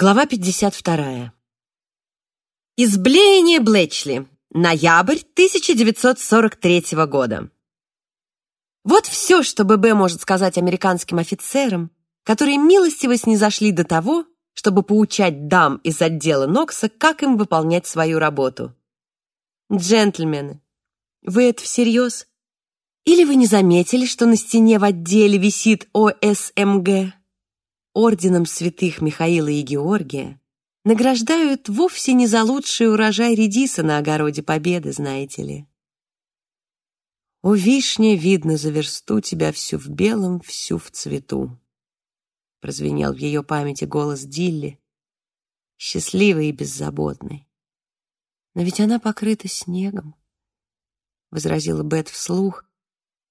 Глава 52. Изблеяние Блэчли. Ноябрь 1943 года. Вот все, что ББ может сказать американским офицерам, которые милостиво снизошли до того, чтобы поучать дам из отдела Нокса, как им выполнять свою работу. Джентльмены, вы это всерьез? Или вы не заметили, что на стене в отделе висит ОСМГ? Орденом святых Михаила и Георгия награждают вовсе не за лучший урожай редиса на огороде Победы, знаете ли. О, вишня, видно за версту тебя всю в белом, всю в цвету. Прозвенел в ее памяти голос Дилли, счастливый и беззаботный. Но ведь она покрыта снегом, — возразила Бет вслух,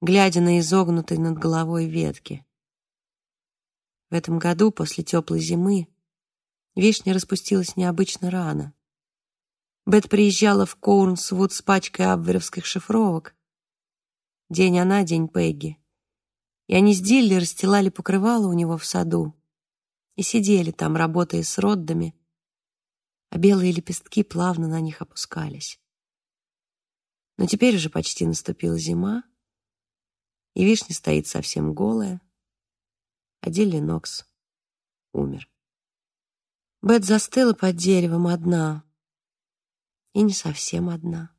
глядя на изогнутые над головой ветки. В этом году, после теплой зимы, вишня распустилась необычно рано. Бет приезжала в Коунсвуд с пачкой абверовских шифровок. День она, день Пегги. И они с Дилли расстилали покрывало у него в саду и сидели там, работая с роддами, а белые лепестки плавно на них опускались. Но теперь уже почти наступила зима, и вишня стоит совсем голая, а Дилли Нокс умер. Бет застыла под деревом одна, и не совсем одна.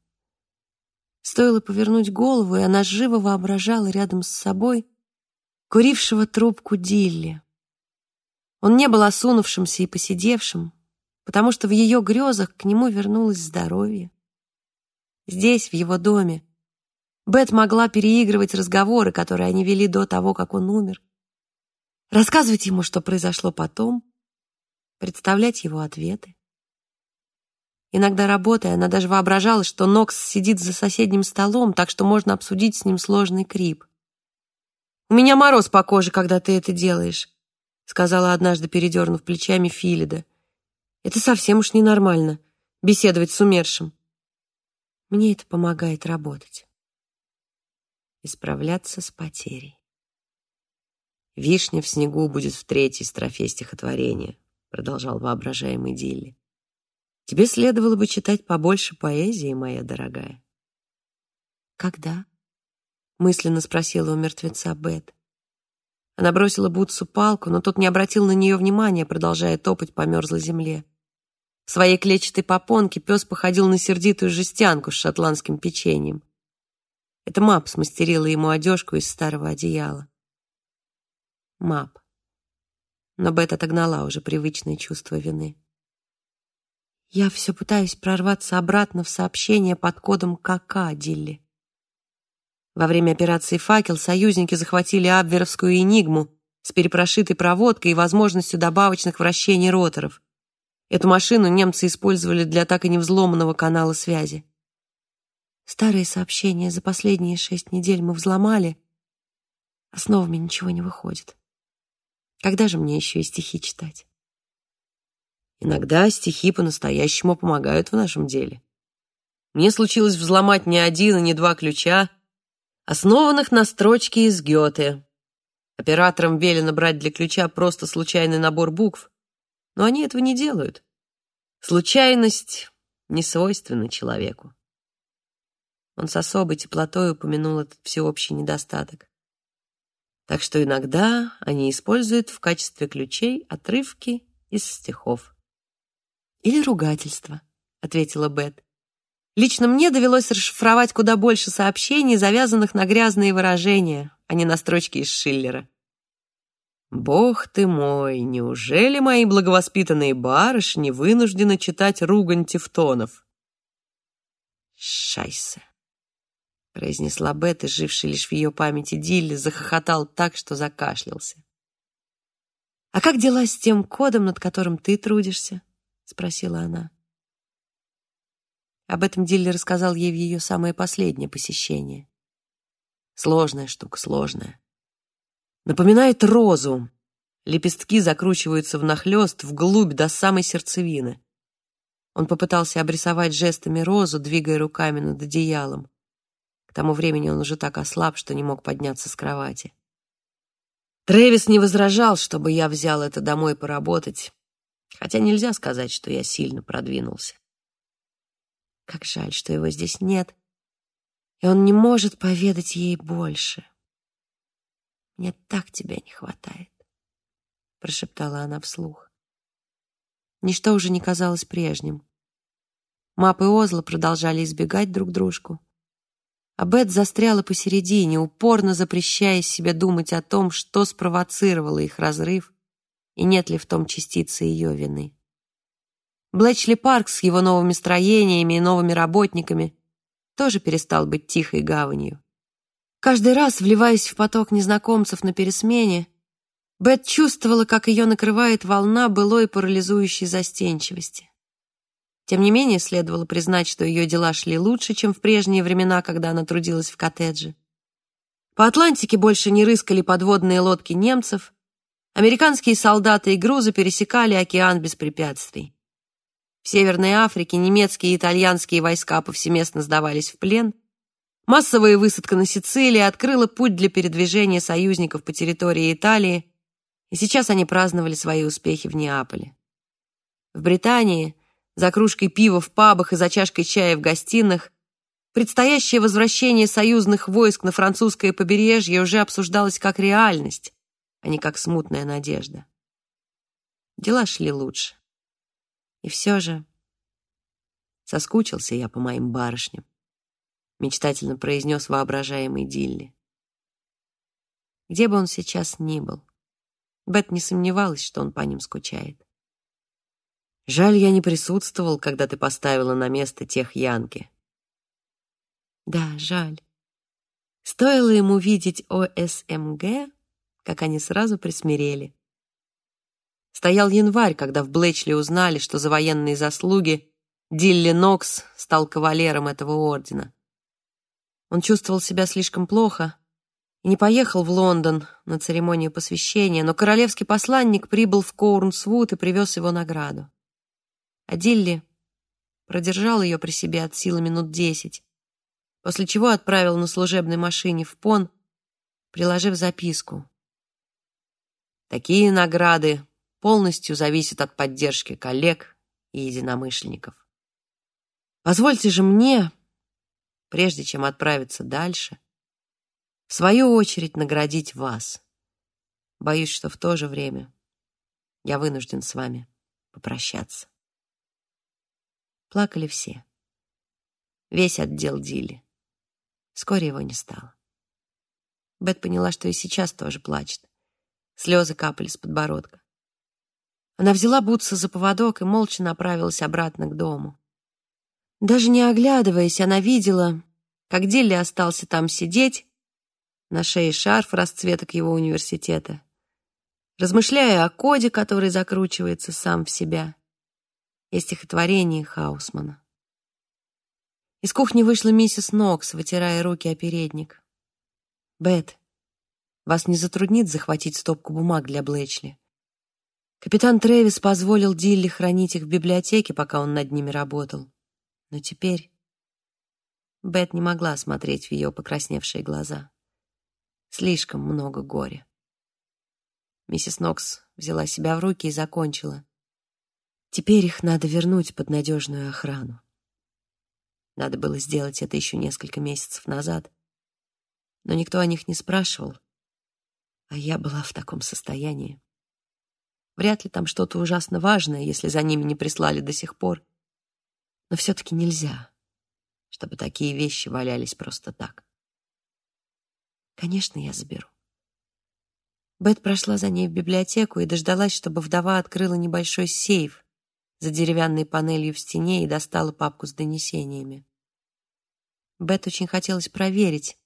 Стоило повернуть голову, и она живо воображала рядом с собой курившего трубку Дилли. Он не был осунувшимся и посидевшим, потому что в ее грезах к нему вернулось здоровье. Здесь, в его доме, Бет могла переигрывать разговоры, которые они вели до того, как он умер, рассказывать ему, что произошло потом, представлять его ответы. Иногда работая, она даже воображала, что Нокс сидит за соседним столом, так что можно обсудить с ним сложный крип. «У меня мороз по коже, когда ты это делаешь», сказала однажды, передернув плечами Филида. «Это совсем уж ненормально, беседовать с умершим». Мне это помогает работать. Исправляться с потерей. «Вишня в снегу будет в третьей строфе стихотворения», продолжал воображаемый Дилли. «Тебе следовало бы читать побольше поэзии, моя дорогая». «Когда?» — мысленно спросила у мертвеца Бет. Она бросила Бутсу палку, но тот не обратил на нее внимания, продолжая топать по мерзлой земле. В своей клетчатой попонке пес походил на сердитую жестянку с шотландским печеньем. Это Мап смастерила ему одежку из старого одеяла. Мап. Но Бет отогнала уже привычное чувство вины. Я все пытаюсь прорваться обратно в сообщение под кодом КК, Дилли. Во время операции «Факел» союзники захватили Абверовскую «Энигму» с перепрошитой проводкой и возможностью добавочных вращений роторов. Эту машину немцы использовали для так и не взломанного канала связи. Старые сообщения за последние шесть недель мы взломали, а с новыми ничего не выходит. Когда же мне еще и стихи читать? Иногда стихи по-настоящему помогают в нашем деле. Мне случилось взломать не один и не два ключа, основанных на строчке из Гёте. Операторам велено брать для ключа просто случайный набор букв, но они этого не делают. Случайность не свойственна человеку. Он с особой теплотой упомянул этот всеобщий недостаток. Так что иногда они используют в качестве ключей отрывки из стихов. «Или ругательства», — ответила Бет. «Лично мне довелось расшифровать куда больше сообщений, завязанных на грязные выражения, а не на строчки из Шиллера. Бог ты мой, неужели мои благовоспитанные барышни вынуждены читать ругань тевтонов? Шайсе, произнесла Бет, и живший лишь в ее памяти Дилли захохотал так, что закашлялся. «А как дела с тем кодом, над которым ты трудишься?» — спросила она. Об этом Дилли рассказал ей в ее самое последнее посещение. Сложная штука, сложная. Напоминает розу. Лепестки закручиваются внахлёст вглубь до самой сердцевины. Он попытался обрисовать жестами розу, двигая руками над одеялом. К тому времени он уже так ослаб, что не мог подняться с кровати. Трэвис не возражал, чтобы я взял это домой поработать. Хотя нельзя сказать, что я сильно продвинулся. Как жаль, что его здесь нет, и он не может поведать ей больше. «Мне так тебя не хватает», — прошептала она вслух. Ничто уже не казалось прежним. Мап и Озла продолжали избегать друг дружку. А Бет застряла посередине, упорно запрещая себе думать о том, что спровоцировало их разрыв и нет ли в том частицы ее вины. Блэчли Парк с его новыми строениями и новыми работниками тоже перестал быть тихой гаванью. Каждый раз, вливаясь в поток незнакомцев на пересмене, Бет чувствовала, как ее накрывает волна былой парализующей застенчивости. Тем не менее, следовало признать, что ее дела шли лучше, чем в прежние времена, когда она трудилась в коттедже. По Атлантике больше не рыскали подводные лодки немцев, американские солдаты и грузы пересекали океан без препятствий. В Северной Африке немецкие и итальянские войска повсеместно сдавались в плен. Массовая высадка на Сицилии открыла путь для передвижения союзников по территории Италии, и сейчас они праздновали свои успехи в Неаполе. В Британии, за кружкой пива в пабах и за чашкой чая в гостиных, предстоящее возвращение союзных войск на французское побережье уже обсуждалось как реальность, а не как смутная надежда. Дела шли лучше. И все же соскучился я по моим барышням, мечтательно произнес воображаемый Дилли. Где бы он сейчас ни был, Бет не сомневалась, что он по ним скучает. Жаль, я не присутствовал, когда ты поставила на место тех Янки. Да, жаль. Стоило ему видеть ОСМГ, как они сразу присмирели. Стоял январь, когда в Блэчли узнали, что за военные заслуги Дилли Нокс стал кавалером этого ордена. Он чувствовал себя слишком плохо и не поехал в Лондон на церемонию посвящения, но королевский посланник прибыл в Коурнсвуд и привез его награду. А Дилли продержал ее при себе от силы минут десять, после чего отправил на служебной машине в Пон, приложив записку. Такие награды полностью зависит от поддержки коллег и единомышленников. Позвольте же мне, прежде чем отправиться дальше, в свою очередь наградить вас. Боюсь, что в то же время я вынужден с вами попрощаться. Плакали все. Весь отдел Дили. Вскоре его не стало. Бет поняла, что и сейчас тоже плачет. Слезы капали с подбородка. Она взяла Бутса за поводок и молча направилась обратно к дому. Даже не оглядываясь, она видела, как Дилли остался там сидеть, на шее шарф расцветок его университета, размышляя о коде, который закручивается сам в себя, и стихотворении Хаусмана. Из кухни вышла миссис Нокс, вытирая руки о передник. «Бет, вас не затруднит захватить стопку бумаг для Блэчли?» Капитан Трэвис позволил Дилли хранить их в библиотеке, пока он над ними работал. Но теперь Бет не могла смотреть в ее покрасневшие глаза. Слишком много горя. Миссис Нокс взяла себя в руки и закончила. Теперь их надо вернуть под надежную охрану. Надо было сделать это еще несколько месяцев назад, но никто о них не спрашивал, а я была в таком состоянии. Вряд ли там что-то ужасно важное, если за ними не прислали до сих пор. Но все-таки нельзя, чтобы такие вещи валялись просто так. Конечно, я заберу. Бет прошла за ней в библиотеку и дождалась, чтобы вдова открыла небольшой сейф за деревянной панелью в стене и достала папку с донесениями. Бет очень хотелось проверить,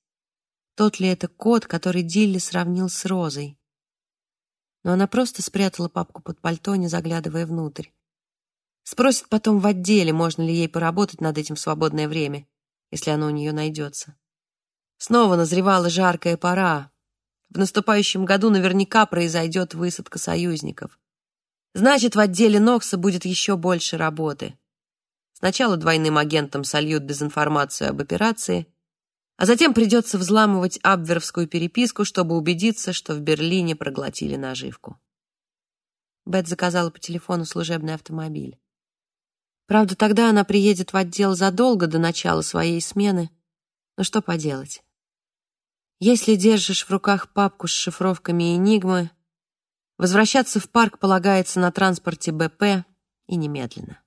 тот ли это кот, который Дилли сравнил с Розой но она просто спрятала папку под пальто, не заглядывая внутрь. Спросит потом в отделе, можно ли ей поработать над этим в свободное время, если оно у нее найдется. Снова назревала жаркая пора. В наступающем году наверняка произойдет высадка союзников. Значит, в отделе Нокса будет еще больше работы. Сначала двойным агентам сольют дезинформацию об операции, а затем придется взламывать абверовскую переписку, чтобы убедиться, что в Берлине проглотили наживку. Бет заказала по телефону служебный автомобиль. Правда, тогда она приедет в отдел задолго до начала своей смены. Но что поделать? Если держишь в руках папку с шифровками «Энигмы», возвращаться в парк полагается на транспорте БП и немедленно.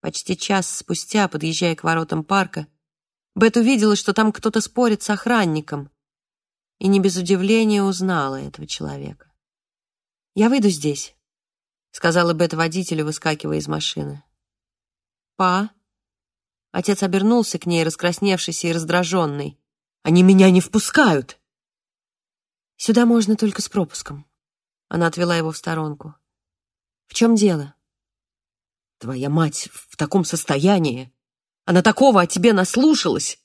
Почти час спустя, подъезжая к воротам парка, Бет увидела, что там кто-то спорит с охранником, и не без удивления узнала этого человека. «Я выйду здесь», — сказала Бет водителю, выскакивая из машины. «Па?» Отец обернулся к ней, раскрасневшийся и раздраженный. «Они меня не впускают!» «Сюда можно только с пропуском». Она отвела его в сторонку. «В чем дело?» «Твоя мать в таком состоянии! Она такого о тебе наслушалась!»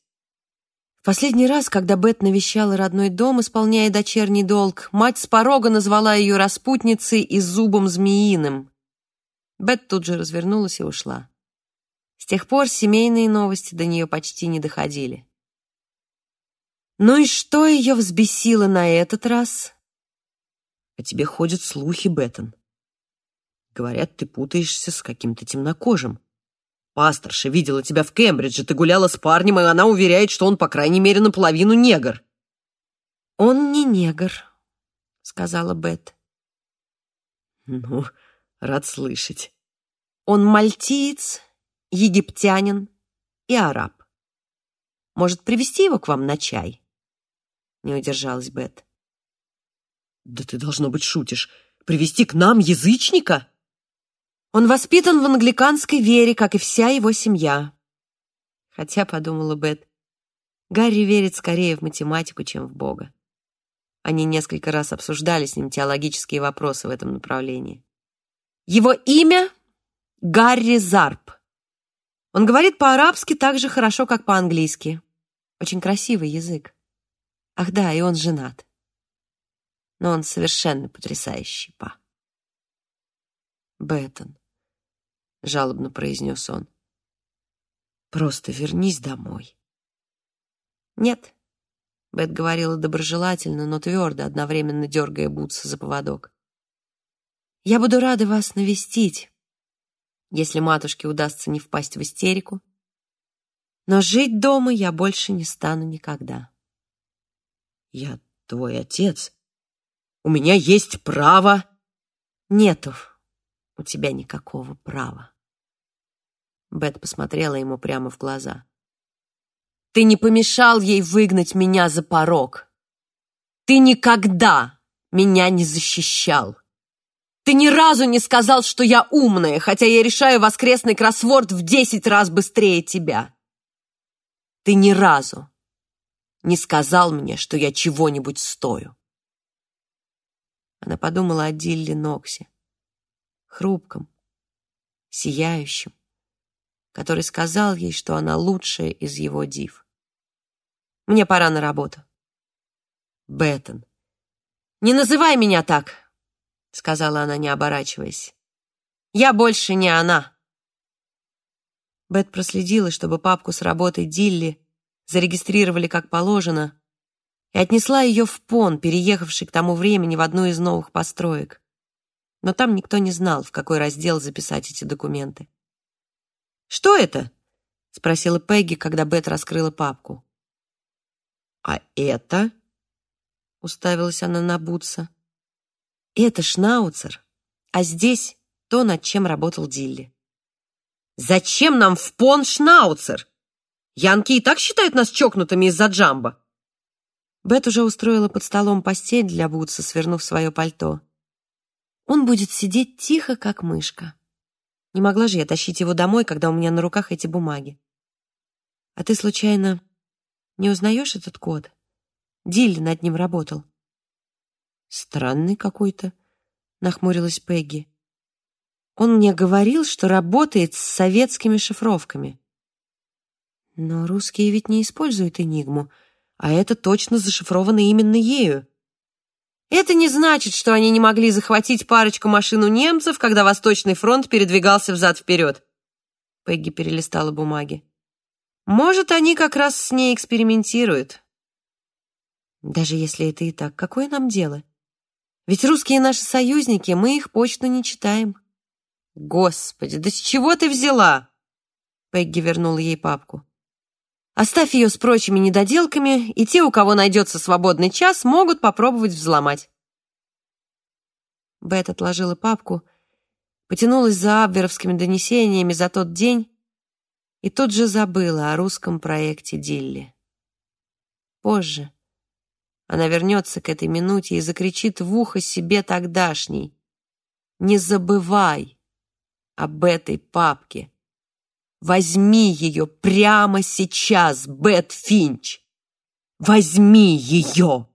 последний раз, когда Бет навещала родной дом, исполняя дочерний долг, мать с порога назвала ее распутницей и зубом змеиным. Бет тут же развернулась и ушла. С тех пор семейные новости до нее почти не доходили. Ну и что ее взбесило на этот раз? О тебе ходят слухи, Беттон. Говорят, ты путаешься с каким-то темнокожим. Пасторша видела тебя в Кембридже, ты гуляла с парнем, и она уверяет, что он, по крайней мере, наполовину негр. «Он не негр», — сказала Бет. «Ну, рад слышать. Он мальтиец, египтянин и араб. Может, привести его к вам на чай?» Не удержалась Бет. «Да ты, должно быть, шутишь. Привести к нам язычника?» Он воспитан в англиканской вере, как и вся его семья. Хотя, подумала Бет, Гарри верит скорее в математику, чем в Бога. Они несколько раз обсуждали с ним теологические вопросы в этом направлении. Его имя — Гарри Зарп. Он говорит по-арабски так же хорошо, как по-английски. Очень красивый язык. Ах да, и он женат. Но он совершенно потрясающий па. Беттон жалобно произнес он. Просто вернись домой. Нет, Бет говорила доброжелательно, но твердо, одновременно дергая Бутса за поводок. Я буду рада вас навестить, если матушке удастся не впасть в истерику. Но жить дома я больше не стану никогда. Я твой отец. У меня есть право. Нету у тебя никакого права. Бет посмотрела ему прямо в глаза. «Ты не помешал ей выгнать меня за порог. Ты никогда меня не защищал. Ты ни разу не сказал, что я умная, хотя я решаю воскресный кроссворд в десять раз быстрее тебя. Ты ни разу не сказал мне, что я чего-нибудь стою». Она подумала о Дилле Ноксе, хрупком, сияющем, который сказал ей, что она лучшая из его див. «Мне пора на работу». «Беттон, не называй меня так», — сказала она, не оборачиваясь. «Я больше не она». Бет проследила, чтобы папку с работой Дилли зарегистрировали как положено, и отнесла ее в Пон, переехавший к тому времени в одну из новых построек. Но там никто не знал, в какой раздел записать эти документы. «Что это?» — спросила Пегги, когда Бет раскрыла папку. «А это?» — уставилась она на Бутса. «Это шнауцер, а здесь то, над чем работал Дилли». «Зачем нам в пон шнауцер? Янки и так считают нас чокнутыми из-за джамба». Бет уже устроила под столом постель для Бутса, свернув свое пальто. Он будет сидеть тихо, как мышка. Не могла же я тащить его домой, когда у меня на руках эти бумаги. А ты, случайно, не узнаешь этот код? Дилли над ним работал. Странный какой-то, нахмурилась Пегги. Он мне говорил, что работает с советскими шифровками. Но русские ведь не используют энигму, а это точно зашифровано именно ею. Это не значит, что они не могли захватить парочку машин у немцев, когда Восточный фронт передвигался взад-вперед. Пегги перелистала бумаги. Может, они как раз с ней экспериментируют. Даже если это и так, какое нам дело? Ведь русские наши союзники, мы их почту не читаем. Господи, да с чего ты взяла? Пегги вернула ей папку. Оставь ее с прочими недоделками, и те, у кого найдется свободный час, могут попробовать взломать. Бет отложила папку, потянулась за абверовскими донесениями за тот день и тут же забыла о русском проекте Дилли. Позже она вернется к этой минуте и закричит в ухо себе тогдашней. «Не забывай об этой папке. Возьми ее прямо сейчас, Бет Финч. Возьми ее!»